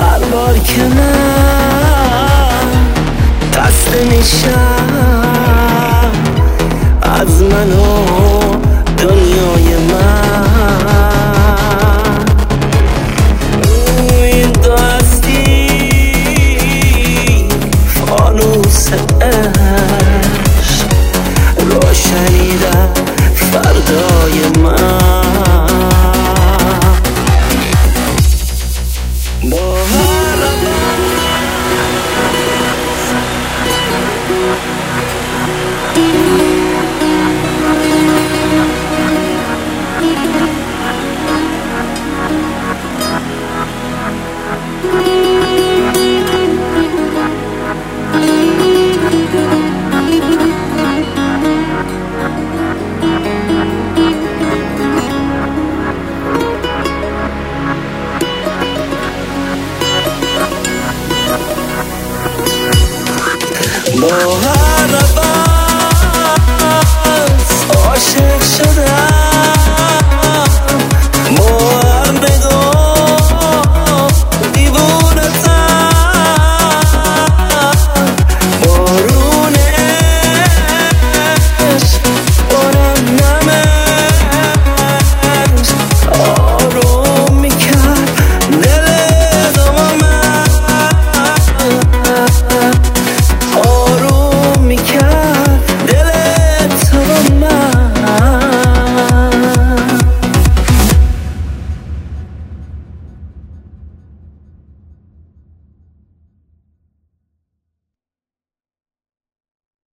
هر بار که من دست میشم از من و دنیای Mohana